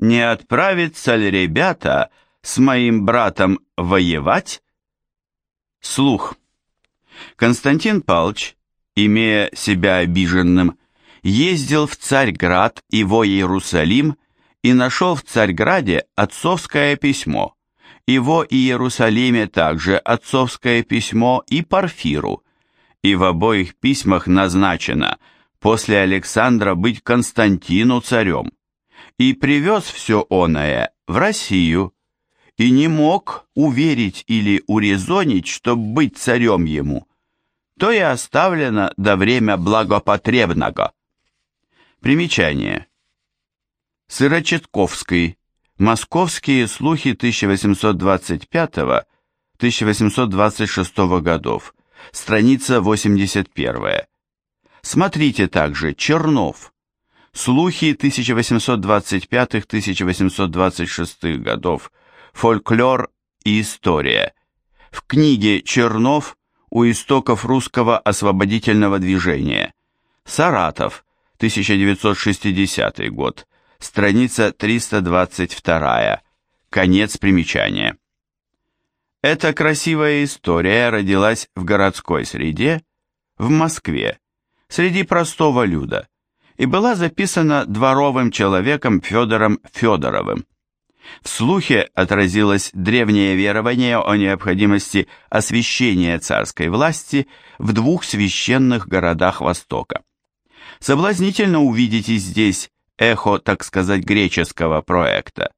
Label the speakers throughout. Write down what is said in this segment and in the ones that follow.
Speaker 1: Не отправятся ли ребята с моим братом воевать? Слух. Константин Палч, имея себя обиженным, ездил в Царьград и во Иерусалим и нашел в Царьграде отцовское письмо, и во Иерусалиме также отцовское письмо и Парфиру, и в обоих письмах назначено после Александра быть Константину царем, и привез все оное в Россию, и не мог уверить или урезонить, чтоб быть царем ему, то и оставлено до время благопотребного. Примечание. Сырочетковский. Московские слухи 1825-1826 годов. Страница 81. Смотрите также Чернов. Слухи 1825-1826 годов. Фольклор и история. В книге Чернов у истоков русского освободительного движения. Саратов, 1960 год. Страница 322. Конец примечания. Эта красивая история родилась в городской среде, в Москве, среди простого люда, и была записана дворовым человеком Федором Федоровым. В слухе отразилось древнее верование о необходимости освящения царской власти в двух священных городах Востока. Соблазнительно увидеть и здесь эхо, так сказать, греческого проекта.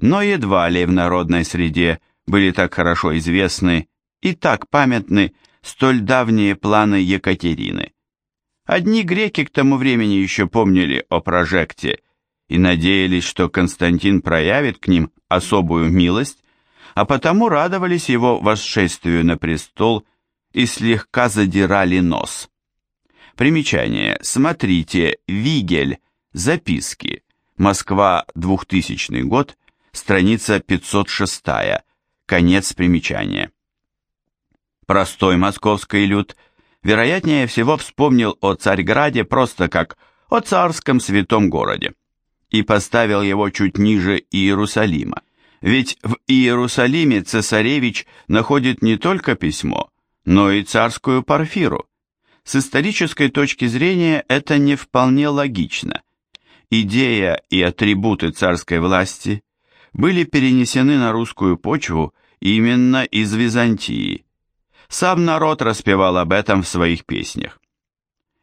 Speaker 1: Но едва ли в народной среде были так хорошо известны и так памятны столь давние планы Екатерины. Одни греки к тому времени еще помнили о прожекте и надеялись, что Константин проявит к ним особую милость, а потому радовались его восшествию на престол и слегка задирали нос. Примечание. Смотрите Вигель. Записки. Москва, 2000 год. Страница 506. Конец примечания. Простой московский люд, вероятнее всего, вспомнил о Царьграде просто как о царском святом городе и поставил его чуть ниже Иерусалима. Ведь в Иерусалиме цесаревич находит не только письмо, но и царскую парфиру. С исторической точки зрения это не вполне логично. Идея и атрибуты царской власти были перенесены на русскую почву именно из Византии. Сам народ распевал об этом в своих песнях.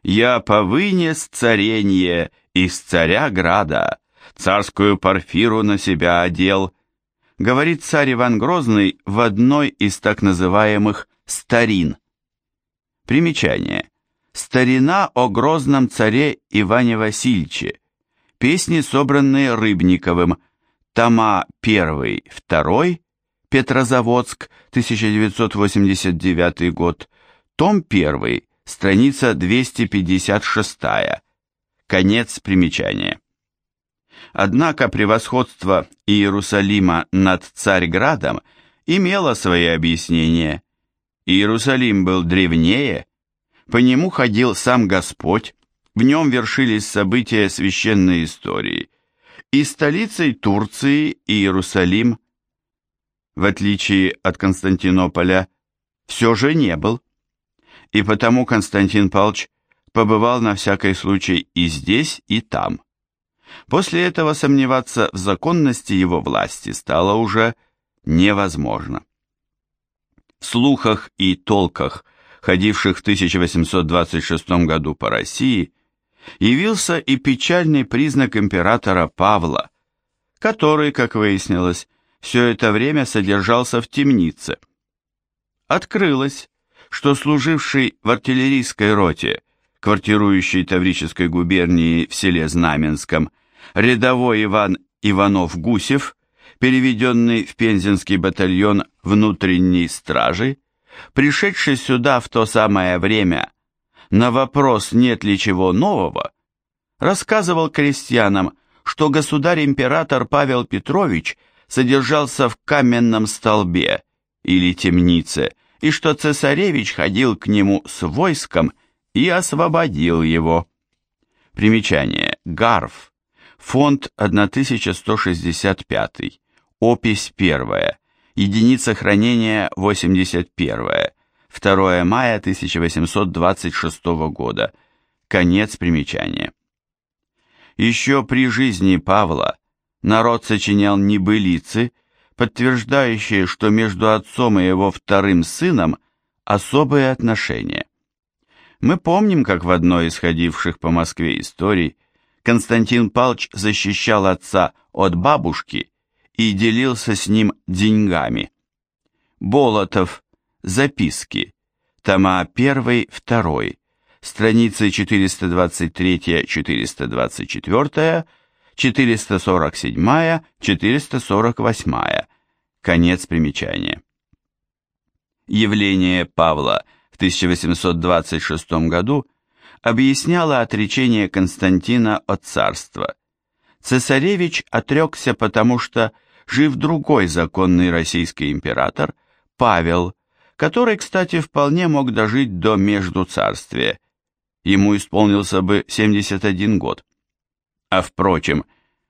Speaker 1: «Я повынес царенье из царя града, царскую парфиру на себя одел», говорит царь Иван Грозный в одной из так называемых «старин». Примечание. Старина о грозном царе Иване Васильевиче. Песни, собранные Рыбниковым. Тома 1, 2, Петрозаводск, 1989 год. Том 1, страница 256. Конец примечания. Однако превосходство Иерусалима над Царьградом имело свои объяснения. Иерусалим был древнее, по нему ходил сам Господь, в нем вершились события священной истории, и столицей Турции Иерусалим, в отличие от Константинополя, все же не был. И потому Константин Павлович побывал на всякий случай и здесь, и там. После этого сомневаться в законности его власти стало уже невозможно. В слухах и толках, ходивших в 1826 году по России, явился и печальный признак императора Павла, который, как выяснилось, все это время содержался в темнице. Открылось, что служивший в артиллерийской роте, квартирующей Таврической губернии в селе Знаменском, рядовой Иван Иванов-Гусев, переведенный в Пензенский батальон внутренней стражи, пришедший сюда в то самое время, на вопрос, нет ли чего нового, рассказывал крестьянам, что государь-император Павел Петрович содержался в каменном столбе или темнице, и что цесаревич ходил к нему с войском и освободил его. Примечание. Гарф Фонд 1165, опись 1, единица хранения 81, 2 мая 1826 года, конец примечания. Еще при жизни Павла народ сочинял небылицы, подтверждающие, что между отцом и его вторым сыном особые отношения. Мы помним, как в одной из ходивших по Москве историй Константин Палч защищал отца от бабушки и делился с ним деньгами. Болотов. Записки. Тома 1-2. Страницы 423-424, 447-448. Конец примечания. Явление Павла в 1826 году объясняло отречение Константина от царства. Цесаревич отрекся потому, что жив другой законный российский император, Павел, который, кстати, вполне мог дожить до Междуцарствия. Ему исполнился бы 71 год. А впрочем,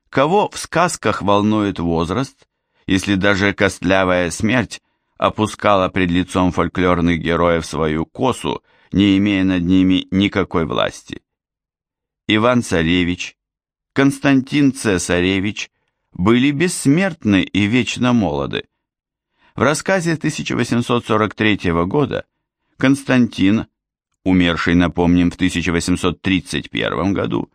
Speaker 1: кого в сказках волнует возраст, если даже костлявая смерть опускала пред лицом фольклорных героев свою косу, не имея над ними никакой власти? Иван-царевич, Константин Цесаревич были бессмертны и вечно молоды. В рассказе 1843 года Константин, умерший, напомним, в 1831 году,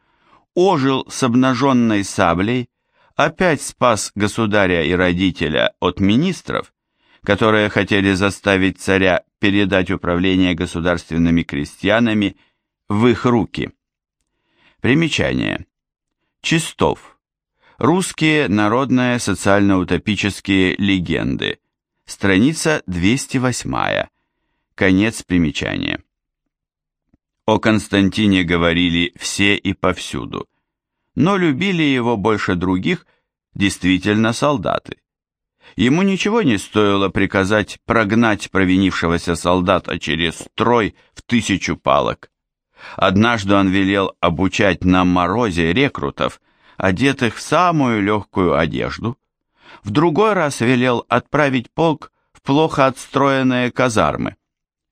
Speaker 1: ожил с обнаженной саблей, опять спас государя и родителя от министров, которые хотели заставить царя передать управление государственными крестьянами в их руки. Примечание. Чистов. Русские народные социально-утопические легенды. Страница 208. Конец примечания. О Константине говорили все и повсюду, но любили его больше других действительно солдаты. Ему ничего не стоило приказать прогнать провинившегося солдата через строй в тысячу палок. Однажды он велел обучать на морозе рекрутов, одетых в самую легкую одежду. В другой раз велел отправить полк в плохо отстроенные казармы.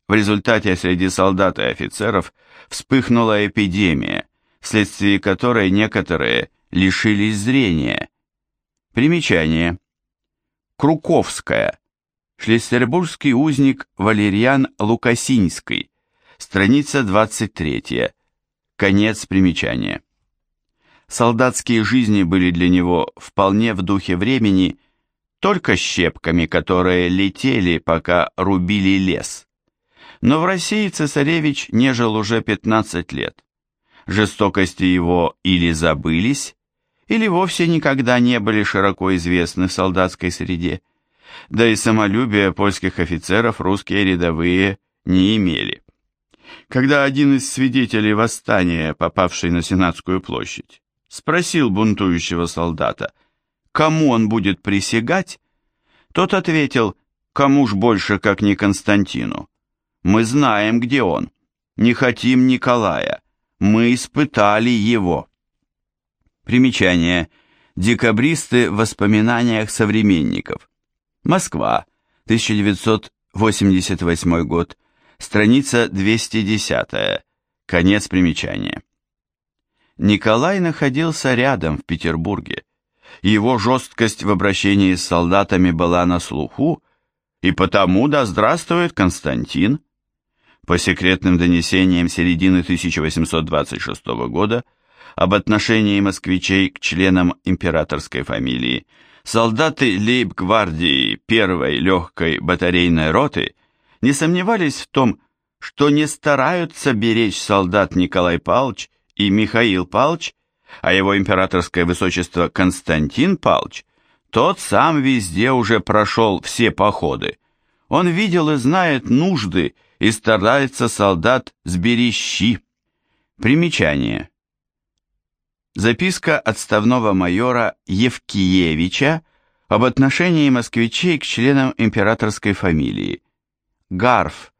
Speaker 1: В результате среди солдат и офицеров вспыхнула эпидемия, вследствие которой некоторые лишились зрения. Примечание. Круковская. Шлиссербургский узник Валерьян Лукасинский. Страница 23. Конец примечания. Солдатские жизни были для него вполне в духе времени только щепками, которые летели, пока рубили лес. Но в России цесаревич не жил уже 15 лет. Жестокости его или забылись, или вовсе никогда не были широко известны в солдатской среде, да и самолюбия польских офицеров русские рядовые не имели когда один из свидетелей восстания, попавший на Сенатскую площадь, спросил бунтующего солдата, кому он будет присягать, тот ответил, кому ж больше, как не Константину. Мы знаем, где он. Не хотим Николая. Мы испытали его. Примечание. Декабристы в воспоминаниях современников. Москва, 1988 год. Страница 210. Конец примечания. Николай находился рядом в Петербурге. Его жесткость в обращении с солдатами была на слуху, и потому да здравствует Константин. По секретным донесениям середины 1826 года об отношении москвичей к членам императорской фамилии, солдаты лейб-гвардии первой легкой батарейной роты – не сомневались в том, что не стараются беречь солдат Николай Павлович и Михаил Павлович, а его императорское высочество Константин Павлович, тот сам везде уже прошел все походы. Он видел и знает нужды и старается солдат сберещи. Примечание. Записка отставного майора Евкиевича об отношении москвичей к членам императорской фамилии. ГАРФ,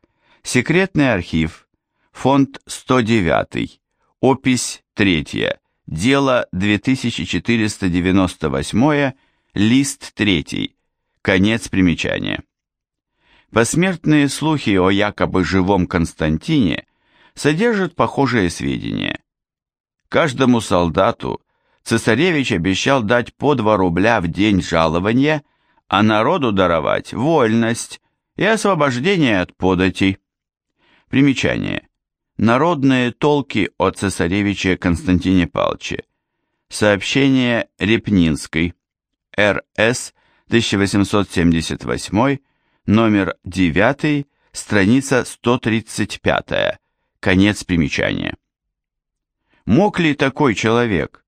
Speaker 1: секретный архив, фонд 109, опись 3, дело 2498, лист 3, конец примечания. Посмертные слухи о якобы живом Константине содержат похожие сведения. Каждому солдату цесаревич обещал дать по 2 рубля в день жалования, а народу даровать вольность и освобождение от податей. Примечание. Народные толки о цесаревиче Константине Павловиче. Сообщение Репнинской. РС 1878, номер 9, страница 135, конец примечания. Мог ли такой человек,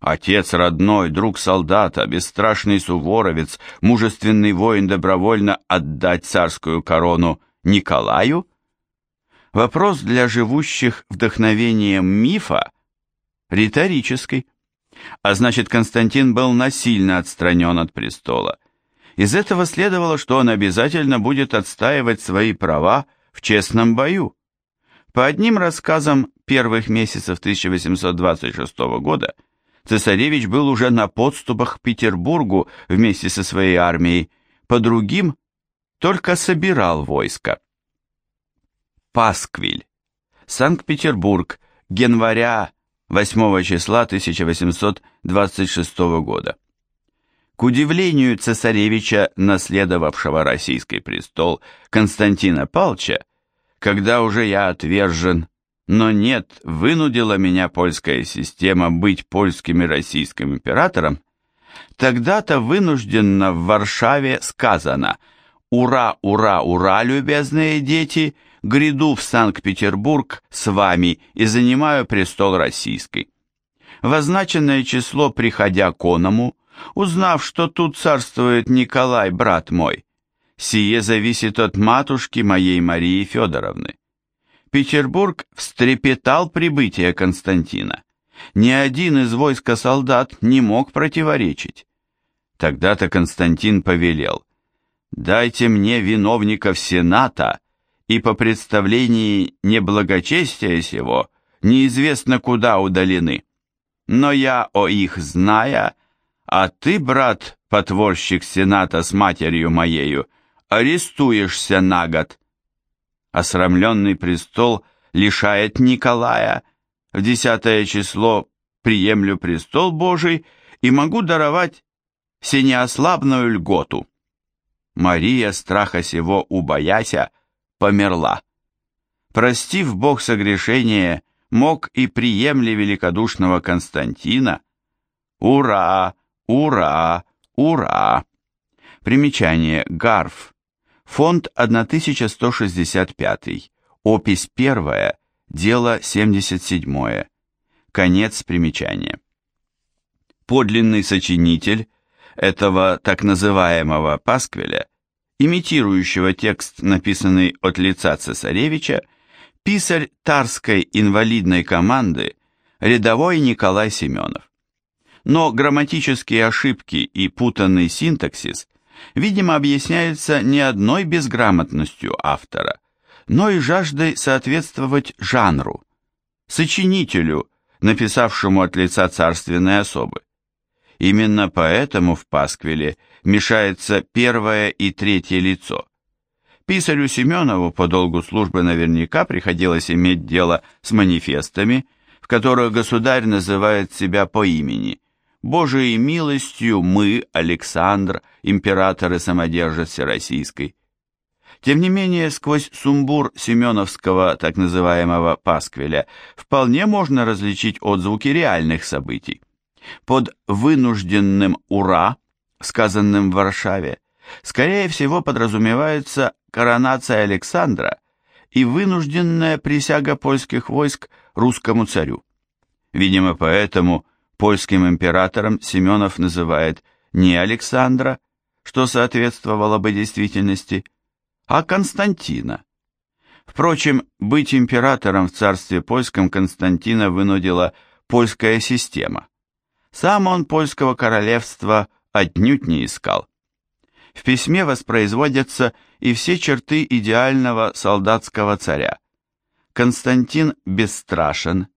Speaker 1: отец родной, друг солдата, бесстрашный суворовец, мужественный воин добровольно отдать царскую корону Николаю? Вопрос для живущих вдохновением мифа риторический. А значит, Константин был насильно отстранен от престола. Из этого следовало, что он обязательно будет отстаивать свои права в честном бою. По одним рассказам первых месяцев 1826 года цесаревич был уже на подступах к Петербургу вместе со своей армией, по другим только собирал войско. Пасквиль, Санкт-Петербург, января 8 числа 1826 года. К удивлению цесаревича, наследовавшего российский престол Константина Палча, когда уже я отвержен, но нет, вынудила меня польская система быть польским и российским императором, тогда-то вынужденно в Варшаве сказано «Ура, ура, ура, любезные дети!» гряду в Санкт-Петербург с вами и занимаю престол российский. В означенное число, приходя к оному, узнав, что тут царствует Николай, брат мой, сие зависит от матушки моей Марии Федоровны. Петербург встрепетал прибытие Константина. Ни один из войска солдат не мог противоречить. Тогда-то Константин повелел, «Дайте мне виновников Сената и по представлении неблагочестия сего неизвестно куда удалены. Но я о их зная, а ты, брат, потворщик сената с матерью моею, арестуешься на год. Осрамленный престол лишает Николая, в десятое число приемлю престол Божий и могу даровать всенеослабную льготу. Мария, страха сего убояся, померла. Простив Бог согрешение, мог и приемли великодушного Константина. Ура! Ура! Ура! Примечание. Гарф. Фонд 1165. Опись 1. Дело 77. Конец примечания. Подлинный сочинитель этого так называемого пасквиля имитирующего текст, написанный от лица цесаревича, писарь Тарской инвалидной команды рядовой Николай Семенов. Но грамматические ошибки и путанный синтаксис, видимо, объясняются не одной безграмотностью автора, но и жаждой соответствовать жанру, сочинителю, написавшему от лица царственной особы. Именно поэтому в Пасквиле мешается первое и третье лицо. Писарю Семенову по долгу службы наверняка приходилось иметь дело с манифестами, в которых государь называет себя по имени. «Божией милостью мы, Александр, император и самодержец Всероссийской». Тем не менее, сквозь сумбур семеновского так называемого пасквиля вполне можно различить отзвуки реальных событий. Под вынужденным «ура», сказанным в Варшаве, скорее всего подразумевается коронация Александра и вынужденная присяга польских войск русскому царю. Видимо, поэтому польским императором Семенов называет не Александра, что соответствовало бы действительности, а Константина. Впрочем, быть императором в царстве польском Константина вынудила польская система. Сам он польского королевства отнюдь не искал. В письме воспроизводятся и все черты идеального солдатского царя. Константин бесстрашен,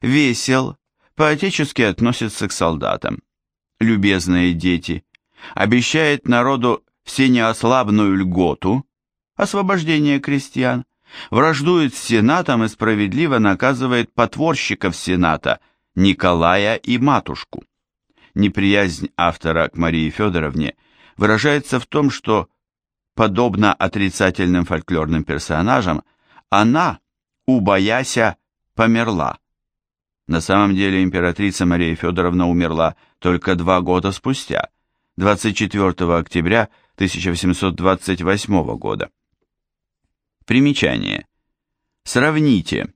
Speaker 1: весел, поотечески относится к солдатам. Любезные дети, обещает народу всенеослабную льготу, освобождение крестьян, враждует с Сенатом и справедливо наказывает потворщиков Сената, Николая и матушку. Неприязнь автора к Марии Федоровне выражается в том, что, подобно отрицательным фольклорным персонажам, она, убояся, померла. На самом деле императрица Мария Федоровна умерла только два года спустя, 24 октября 1828 года. Примечание. Сравните.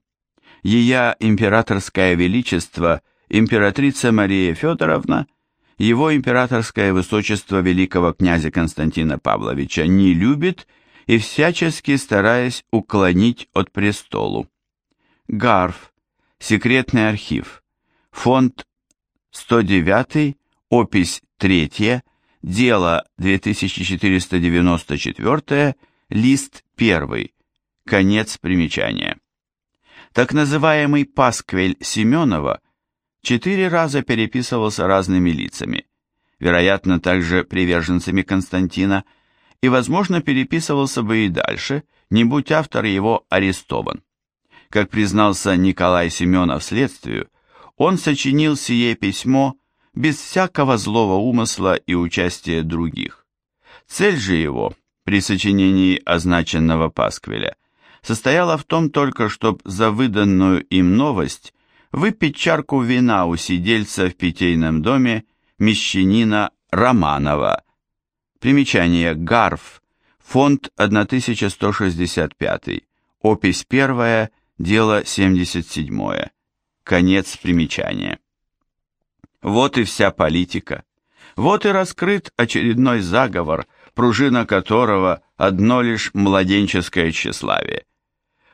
Speaker 1: Ея императорское величество, императрица Мария Федоровна, его императорское высочество великого князя Константина Павловича не любит и всячески стараясь уклонить от престолу. Гарф. Секретный архив. Фонд 109, опись 3, дело 2494, лист 1, конец примечания. Так называемый пасквель Семенова четыре раза переписывался разными лицами, вероятно, также приверженцами Константина, и, возможно, переписывался бы и дальше, не будь автор его арестован. Как признался Николай Семенов следствию, он сочинил сие письмо без всякого злого умысла и участия других. Цель же его, при сочинении означенного пасквиля, состояла в том только, чтобы за выданную им новость выпить чарку вина у сидельца в питейном доме мещанина Романова. Примечание Гарф, фонд 1165, опись 1, дело 77. Конец примечания. Вот и вся политика. Вот и раскрыт очередной заговор, пружина которого одно лишь младенческое тщеславие.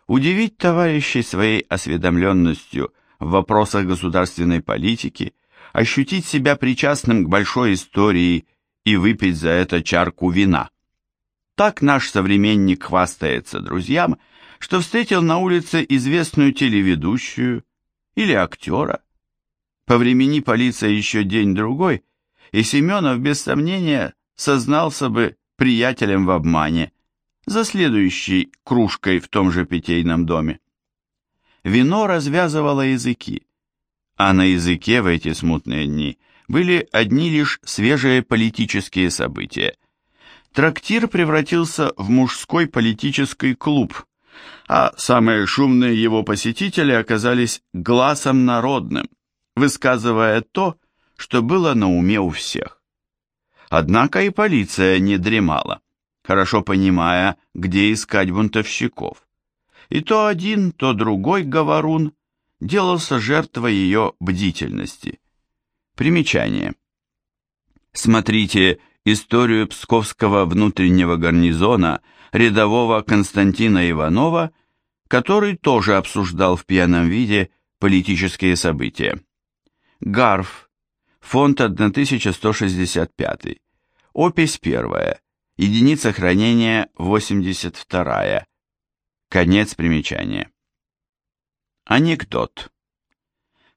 Speaker 1: Удивить товарищей своей осведомленностью в вопросах государственной политики, ощутить себя причастным к большой истории и выпить за это чарку вина. Так наш современник хвастается друзьям, что встретил на улице известную телеведущую, или актера. По времени полиция еще день-другой, и Семенов, без сомнения, сознался бы приятелем в обмане за следующей кружкой в том же питейном доме. Вино развязывало языки, а на языке в эти смутные дни были одни лишь свежие политические события. Трактир превратился в мужской политический клуб, а самые шумные его посетители оказались глазом народным, высказывая то, что было на уме у всех. Однако и полиция не дремала, хорошо понимая, где искать бунтовщиков. И то один, то другой говорун делался жертвой ее бдительности. Примечание. Смотрите историю Псковского внутреннего гарнизона рядового Константина Иванова, который тоже обсуждал в пьяном виде политические события. Гарф, фонд 1165, опись 1, единица хранения 82, конец примечания. Анекдот.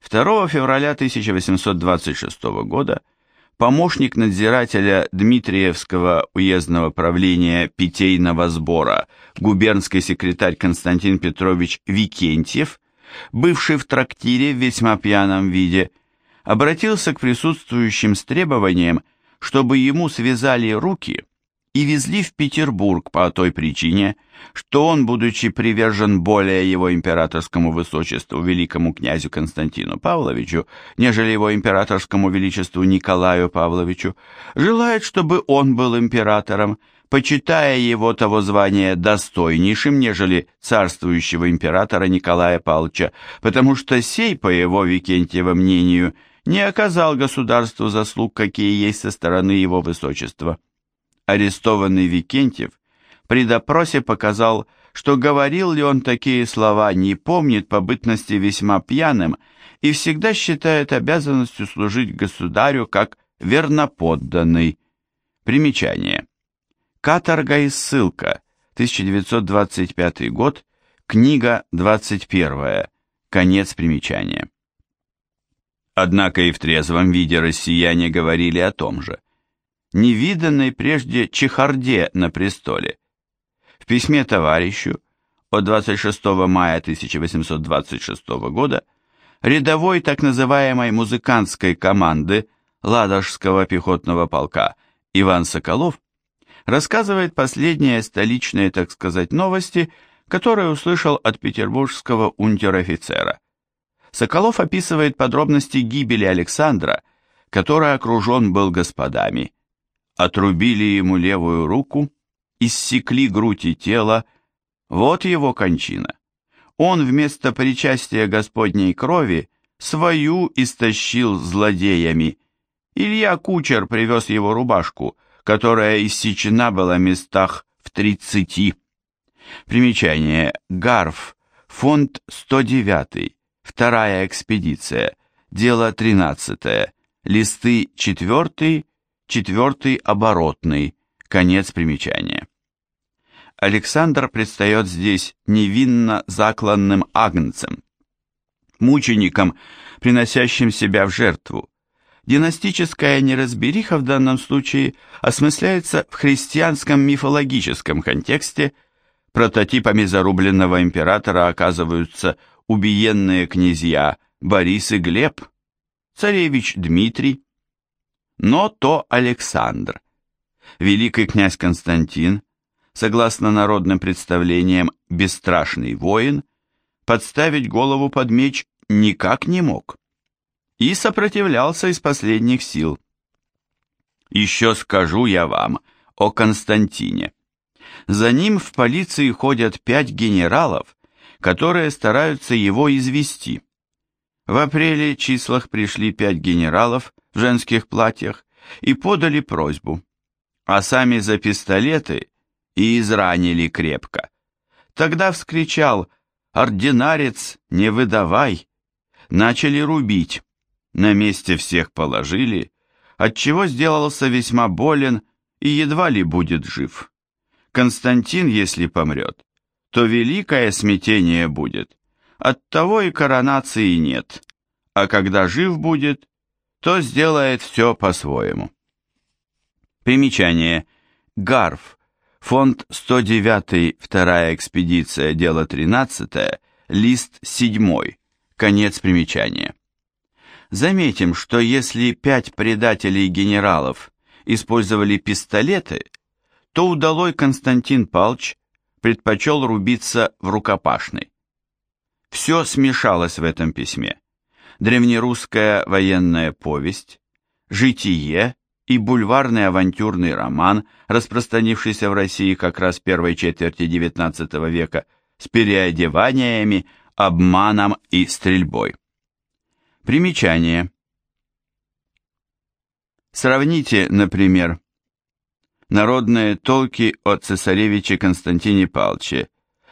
Speaker 1: 2 февраля 1826 года помощник надзирателя Дмитриевского уездного правления питейного сбора, губернский секретарь Константин Петрович Викентьев, бывший в трактире в весьма пьяном виде, обратился к присутствующим с требованием, чтобы ему связали руки и везли в Петербург по той причине, что он, будучи привержен более его императорскому высочеству великому князю Константину Павловичу, нежели его императорскому величеству Николаю Павловичу, желает, чтобы он был императором, почитая его того звания достойнейшим, нежели царствующего императора Николая Павловича, потому что сей, по его Викентьево мнению, не оказал государству заслуг, какие есть со стороны его высочества арестованный Викентьев при допросе показал, что говорил ли он такие слова, не помнит по бытности весьма пьяным и всегда считает обязанностью служить государю как верноподданный. Примечание. Каторга и ссылка, 1925 год, книга 21, конец примечания. Однако и в трезвом виде россияне говорили о том же. Невиданной прежде чехарде на престоле. В письме товарищу от 26 мая 1826 года рядовой так называемой музыкантской команды Ладожского пехотного полка Иван Соколов рассказывает последние столичные, так сказать, новости, которые услышал от петербургского унтер-офицера. Соколов описывает подробности гибели Александра, который окружен был господами. Отрубили ему левую руку, иссекли грудь и тело, вот его кончина. Он вместо причастия Господней крови свою истощил злодеями. Илья Кучер привез его рубашку, которая иссечена была местах в тридцати. Примечание. Гарф. Фонд 109. Вторая экспедиция. Дело 13. Листы 4, 4 оборотный. Конец примечания. Александр предстает здесь невинно закланным агнцем, мучеником, приносящим себя в жертву. Династическая неразбериха в данном случае осмысляется в христианском мифологическом контексте, прототипами зарубленного императора оказываются убиенные князья Борис и Глеб, царевич Дмитрий, но то Александр. Великий князь Константин, согласно народным представлениям, бесстрашный воин, подставить голову под меч никак не мог и сопротивлялся из последних сил. Еще скажу я вам о Константине. За ним в полиции ходят пять генералов, которые стараются его извести. В апреле числах пришли пять генералов в женских платьях и подали просьбу, а сами за пистолеты и изранили крепко. Тогда вскричал «Ординарец, не выдавай!» Начали рубить, на месте всех положили, отчего сделался весьма болен и едва ли будет жив. Константин, если помрет, то великое смятение будет. Оттого и коронации нет, а когда жив будет, то сделает все по-своему. Примечание. Гарф. Фонд 109, вторая экспедиция, дело 13, лист 7. Конец примечания. Заметим, что если пять предателей-генералов использовали пистолеты, то удалой Константин Палч предпочел рубиться в рукопашной. Все смешалось в этом письме. Древнерусская военная повесть, житие и бульварный авантюрный роман, распространившийся в России как раз первой четверти XIX века, с переодеваниями, обманом и стрельбой. Примечание. Сравните, например, Народные толки о цесаревиче Константине Палче,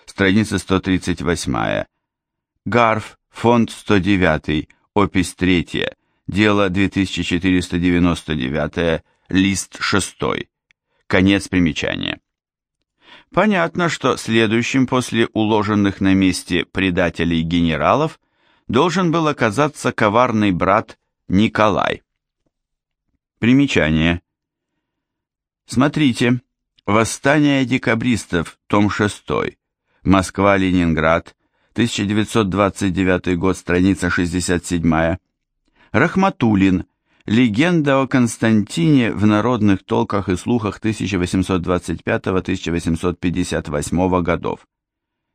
Speaker 1: страница 138. Гарф, фонд 109, опись 3, дело 2499, лист 6. Конец примечания. Понятно, что следующим после уложенных на месте предателей генералов должен был оказаться коварный брат Николай. Примечание. Смотрите, «Восстание декабристов», том 6, Москва-Ленинград, 1929 год, страница 67. Рахматулин, «Легенда о Константине в народных толках и слухах 1825-1858 годов».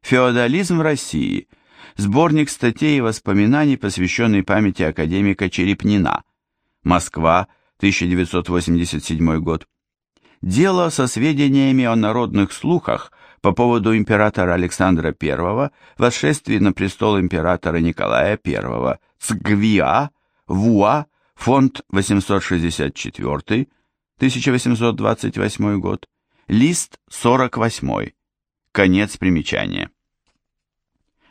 Speaker 1: Феодализм в России. Сборник статей и воспоминаний, посвященный памяти академика Черепнина. Москва, 1987 год дело со сведениями о народных слухах по поводу императора Александра I, восшествии на престол императора Николая I, Цгвиа, Вуа, фонд 864, 1828 год, лист 48, конец примечания.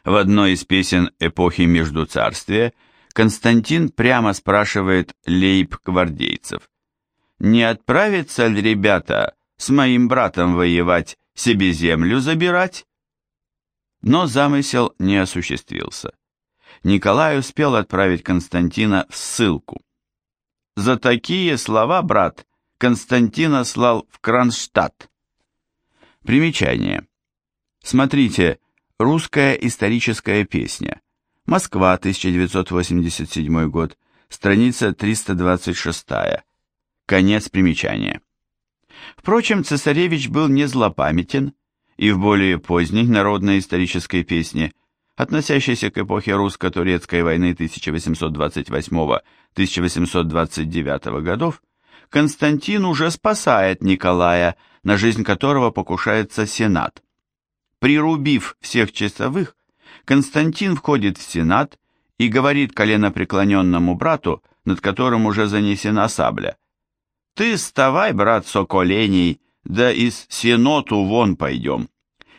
Speaker 1: В одной из песен эпохи Междуцарствия Константин прямо спрашивает лейб-гвардейцев – не отправятся ли ребята с моим братом воевать, себе землю забирать? Но замысел не осуществился. Николай успел отправить Константина в ссылку. За такие слова, брат, Константина слал в Кронштадт. Примечание. Смотрите, русская историческая песня. Москва, 1987 год, страница 326. Конец примечания. Впрочем, цесаревич был не злопамятен, и в более поздней народной исторической песне, относящейся к эпохе русско-турецкой войны 1828-1829 годов, Константин уже спасает Николая, на жизнь которого покушается Сенат. Прирубив всех часовых, Константин входит в Сенат и говорит коленопреклоненному брату, над которым уже занесена сабля. «Ты вставай, брат Соколений, да из Сеноту вон пойдем.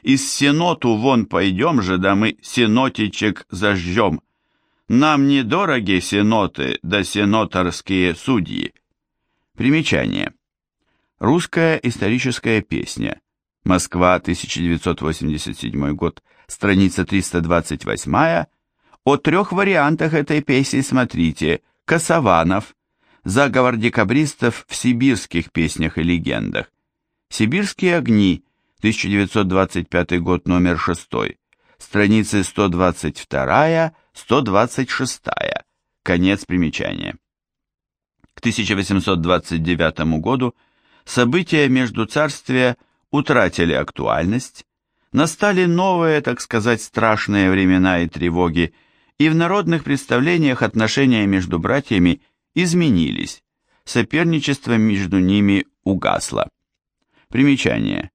Speaker 1: Из Сеноту вон пойдем же, да мы Сенотичек зажжем. Нам недороги Сеноты, да сеноторские судьи». Примечание. Русская историческая песня. Москва, 1987 год страница 328, о трех вариантах этой песни смотрите «Косованов», «Заговор декабристов в сибирских песнях и легендах», «Сибирские огни», 1925 год, номер 6, страницы 122-126, конец примечания. К 1829 году события между царствия утратили актуальность, Настали новые, так сказать, страшные времена и тревоги, и в народных представлениях отношения между братьями изменились, соперничество между ними угасло. Примечание.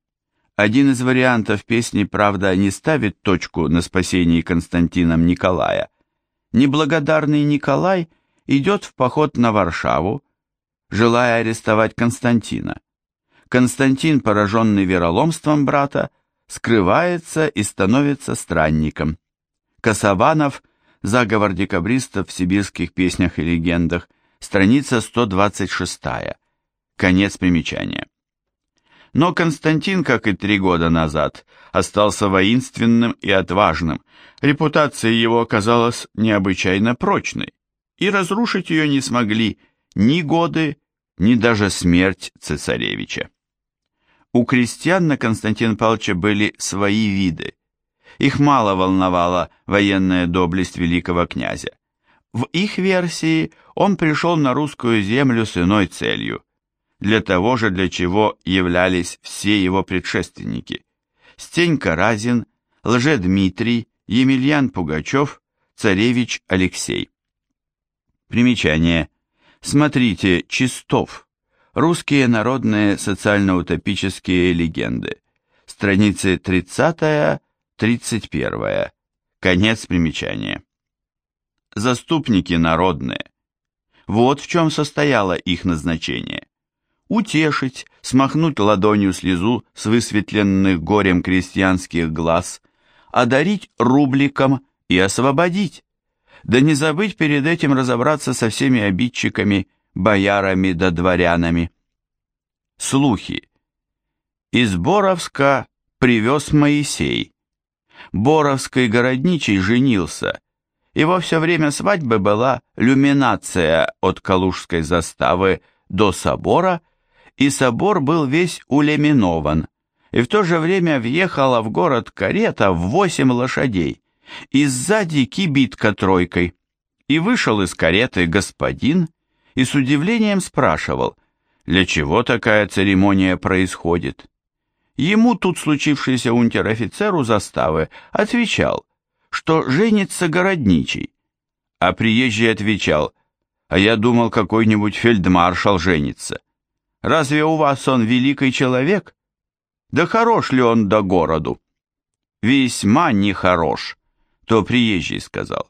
Speaker 1: Один из вариантов песни, правда, не ставит точку на спасении Константином Николая. Неблагодарный Николай идет в поход на Варшаву, желая арестовать Константина. Константин, пораженный вероломством брата, скрывается и становится странником. Косованов «Заговор декабристов в сибирских песнях и легендах», страница 126, конец примечания. Но Константин, как и три года назад, остался воинственным и отважным, репутация его оказалась необычайно прочной, и разрушить ее не смогли ни годы, ни даже смерть цесаревича. У крестьян на Константина Павловича были свои виды. Их мало волновала военная доблесть великого князя. В их версии он пришел на русскую землю с иной целью, для того же, для чего являлись все его предшественники. Стенька Разин, Лже-Дмитрий, Емельян Пугачев, Царевич Алексей. Примечание. Смотрите, Чистов. Русские народные социально-утопические легенды. Страницы 30-31. Конец примечания. Заступники народные. Вот в чем состояло их назначение. Утешить, смахнуть ладонью слезу с высветленных горем крестьянских глаз, одарить рубликом и освободить. Да не забыть перед этим разобраться со всеми обидчиками боярами да дворянами. Слухи. Из Боровска привез Моисей. Боровский городничий женился, и во все время свадьбы была люминация от Калужской заставы до собора, и собор был весь улеминован, и в то же время въехала в город карета в восемь лошадей, и сзади кибитка тройкой, и вышел из кареты господин, и с удивлением спрашивал, для чего такая церемония происходит. Ему тут случившийся унтер-офицеру заставы отвечал, что женится городничий, а приезжий отвечал, а я думал, какой-нибудь фельдмаршал женится. Разве у вас он великий человек? Да хорош ли он до городу? Весьма нехорош, то приезжий сказал.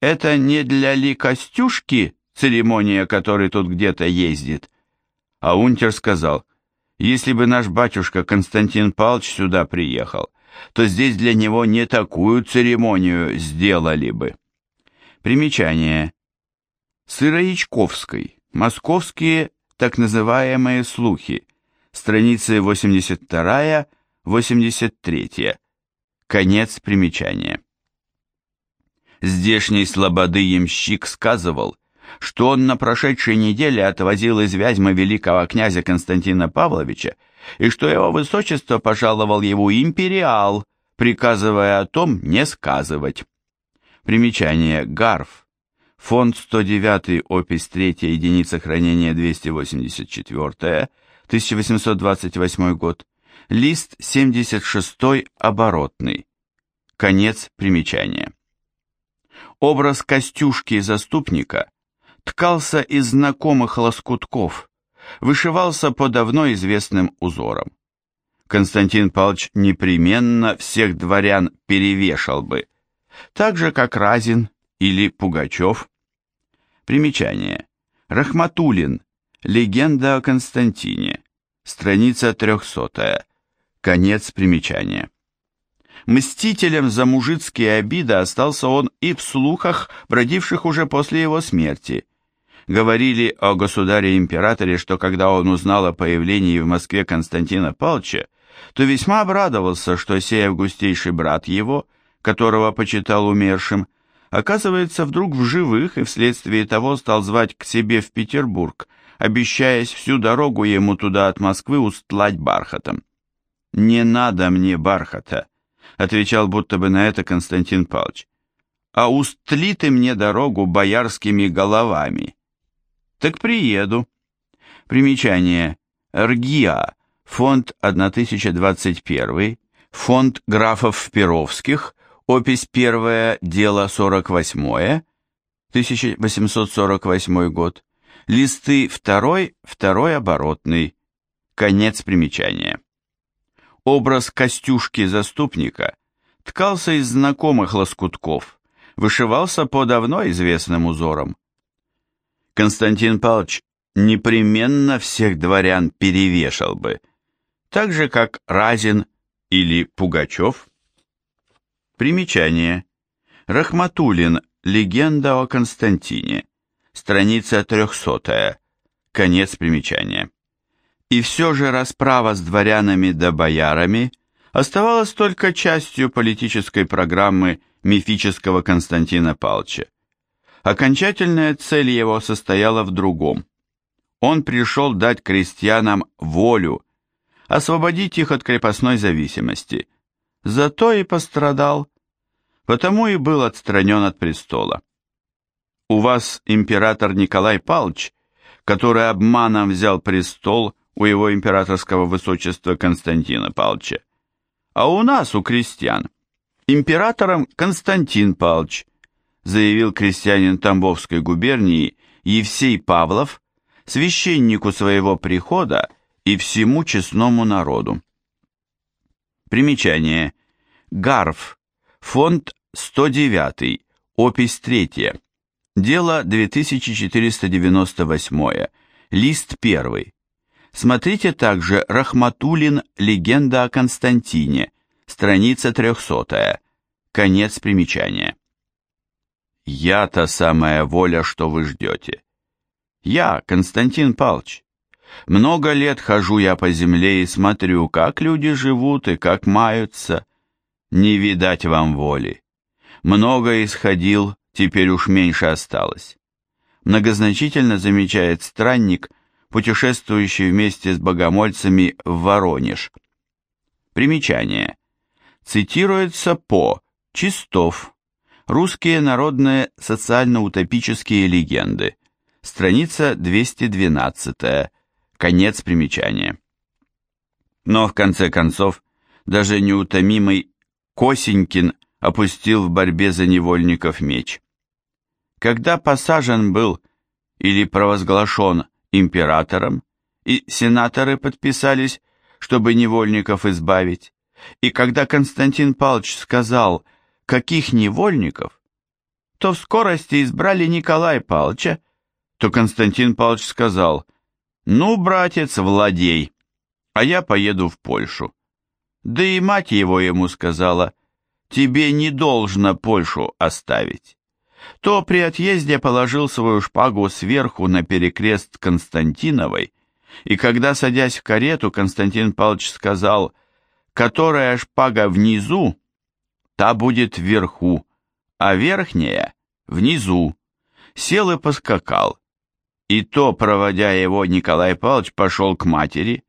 Speaker 1: Это не для ли Костюшки церемония которой тут где-то ездит. А унтер сказал, если бы наш батюшка Константин Павлович сюда приехал, то здесь для него не такую церемонию сделали бы. Примечание. Сыроячковской. Московские так называемые слухи. Страницы 82-83. Конец примечания. Здешний слободы ямщик сказывал, что он на прошедшей неделе отвозил из Вязьмы великого князя Константина Павловича, и что его высочество пожаловал его империал, приказывая о том не сказывать. Примечание. Гарф. Фонд 109, опись 3, единица хранения 284, 1828 год. Лист 76, оборотный. Конец примечания. Образ Костюшки заступника ткался из знакомых лоскутков, вышивался по давно известным узорам. Константин Павлович непременно всех дворян перевешал бы, так же, как Разин или Пугачев. Примечание. Рахматулин. Легенда о Константине. Страница 300. Конец примечания. Мстителем за мужицкие обиды остался он и в слухах, бродивших уже после его смерти, говорили о государе-императоре, что когда он узнал о появлении в Москве Константина Павловича, то весьма обрадовался, что сей августейший брат его, которого почитал умершим, оказывается вдруг в живых и вследствие того стал звать к себе в Петербург, обещаясь всю дорогу ему туда от Москвы устлать бархатом. «Не надо мне бархата», — отвечал будто бы на это Константин Павлович, «а устли ты мне дорогу боярскими головами». Так приеду. Примечание. РГИА. Фонд 1021. Фонд графов Перовских. Опись 1. Дело 48. 1848 год. Листы 2. Второй оборотный. Конец примечания. Образ Костюшки-заступника ткался из знакомых лоскутков, вышивался по давно известным узорам. Константин Павлович непременно всех дворян перевешал бы, так же, как Разин или Пугачев. Примечание. Рахматулин. Легенда о Константине. Страница 300. Конец примечания. И все же расправа с дворянами да боярами оставалась только частью политической программы мифического Константина Павловича. Окончательная цель его состояла в другом. Он пришел дать крестьянам волю, освободить их от крепостной зависимости. Зато и пострадал, потому и был отстранен от престола. У вас император Николай Павлович, который обманом взял престол у его императорского высочества Константина Павловича, а у нас, у крестьян, императором Константин Павлович, заявил крестьянин Тамбовской губернии Евсей Павлов священнику своего прихода и всему честному народу. Примечание. Гарф. Фонд 109. Опись 3. Дело 2498. Лист 1. Смотрите также Рахматулин «Легенда о Константине», страница 300. Конец примечания. Я та самая воля, что вы ждете. Я, Константин Палч. Много лет хожу я по земле и смотрю, как люди живут и как маются. Не видать вам воли. Много исходил, теперь уж меньше осталось. Многозначительно замечает странник, путешествующий вместе с богомольцами в Воронеж. Примечание. Цитируется по Чистов, Русские народные социально-утопические легенды. Страница 212. Конец примечания. Но в конце концов, даже неутомимый Косенькин опустил в борьбе за невольников меч. Когда посажен был или провозглашен императором, и сенаторы подписались, чтобы невольников избавить, и когда Константин Павлович сказал каких невольников, то в скорости избрали Николая Павловича, то Константин Павлович сказал, «Ну, братец, владей, а я поеду в Польшу». Да и мать его ему сказала, «Тебе не должно Польшу оставить». То при отъезде положил свою шпагу сверху на перекрест Константиновой, и когда, садясь в карету, Константин Павлович сказал, «Которая шпага внизу, та будет вверху, а верхняя — внизу. Сел и поскакал. И то, проводя его, Николай Павлович пошел к матери,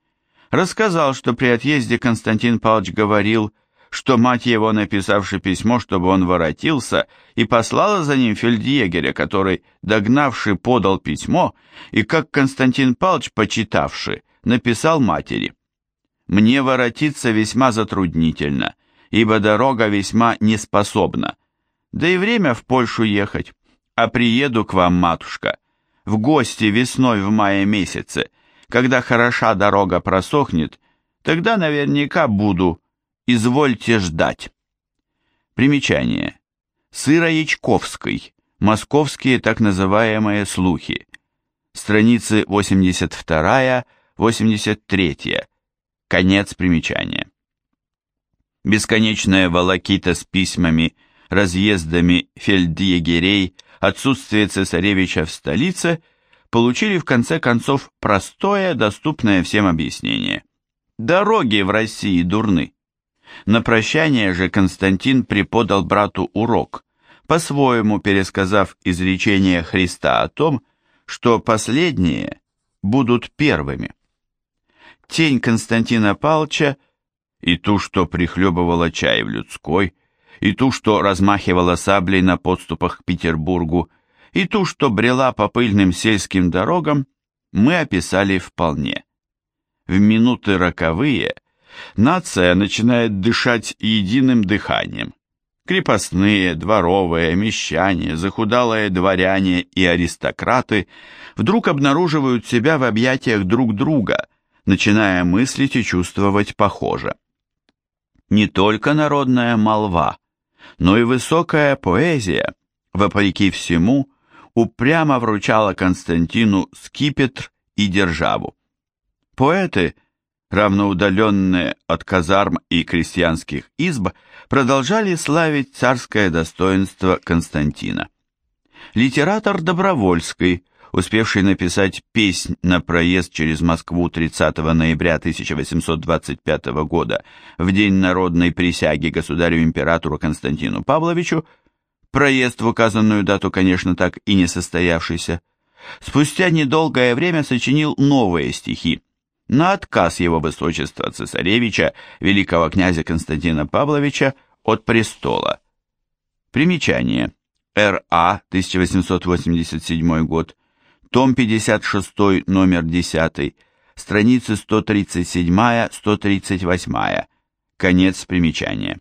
Speaker 1: рассказал, что при отъезде Константин Павлович говорил, что мать его, написавши письмо, чтобы он воротился, и послала за ним фельдъегеря, который, догнавший, подал письмо, и, как Константин Павлович, почитавший, написал матери. «Мне воротиться весьма затруднительно, ибо дорога весьма неспособна, да и время в Польшу ехать, а приеду к вам, матушка, в гости весной в мае месяце, когда хороша дорога просохнет, тогда наверняка буду, извольте ждать». Примечание. Сыроячковской. Московские так называемые слухи. Страницы 82-83. Конец примечания. Бесконечная волокита с письмами, разъездами фельдъегерей, отсутствие цесаревича в столице получили в конце концов простое, доступное всем объяснение. Дороги в России дурны. На прощание же Константин преподал брату урок, по-своему пересказав изречение Христа о том, что последние будут первыми. Тень Константина Палча и ту, что прихлебывала чай в людской, и ту, что размахивала саблей на подступах к Петербургу, и ту, что брела по пыльным сельским дорогам, мы описали вполне. В минуты роковые нация начинает дышать единым дыханием. Крепостные, дворовые, мещане, захудалые дворяне и аристократы вдруг обнаруживают себя в объятиях друг друга, начиная мыслить и чувствовать похоже. Не только народная молва, но и высокая поэзия, вопреки всему, упрямо вручала Константину скипетр и державу. Поэты равноудаленные от казарм и крестьянских изб, продолжали славить царское достоинство Константина. Литератор Добровольский, успевший написать песнь на проезд через Москву 30 ноября 1825 года в день народной присяги государю-императору Константину Павловичу, проезд в указанную дату, конечно, так и не состоявшийся, спустя недолгое время сочинил новые стихи, на отказ его высочества цесаревича, великого князя Константина Павловича, от престола. Примечание. Р.А. 1887 год. Том 56, номер 10. Страницы 137-138. Конец примечания.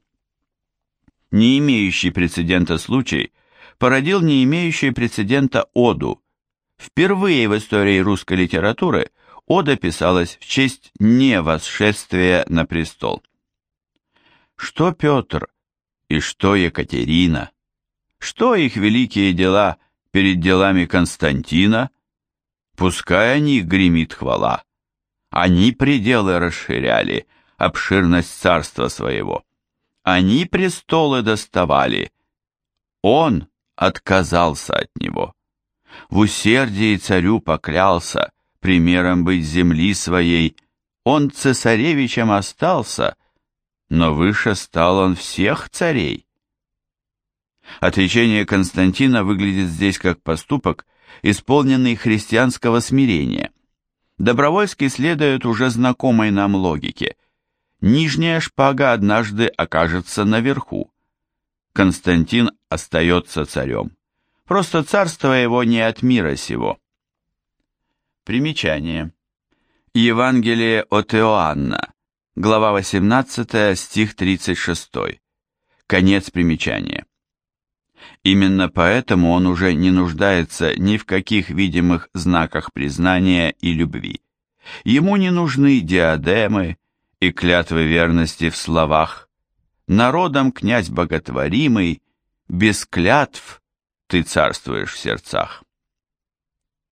Speaker 1: Не имеющий прецедента случай породил не имеющий прецедента оду. Впервые в истории русской литературы – Ода писалась в честь невосшествия на престол. Что Петр и что Екатерина, что их великие дела перед делами Константина, пускай о них гремит хвала. Они пределы расширяли, обширность царства своего. Они престолы доставали. Он отказался от него. В усердии царю поклялся, примером быть земли своей, он цесаревичем остался, но выше стал он всех царей. Отречение Константина выглядит здесь как поступок, исполненный христианского смирения. Добровольский следует уже знакомой нам логике. Нижняя шпага однажды окажется наверху. Константин остается царем. Просто царство его не от мира сего. Примечание. Евангелие от Иоанна, глава 18, стих 36. Конец примечания. Именно поэтому он уже не нуждается ни в каких видимых знаках признания и любви. Ему не нужны диадемы и клятвы верности в словах. Народом князь боготворимый, без клятв ты царствуешь в сердцах.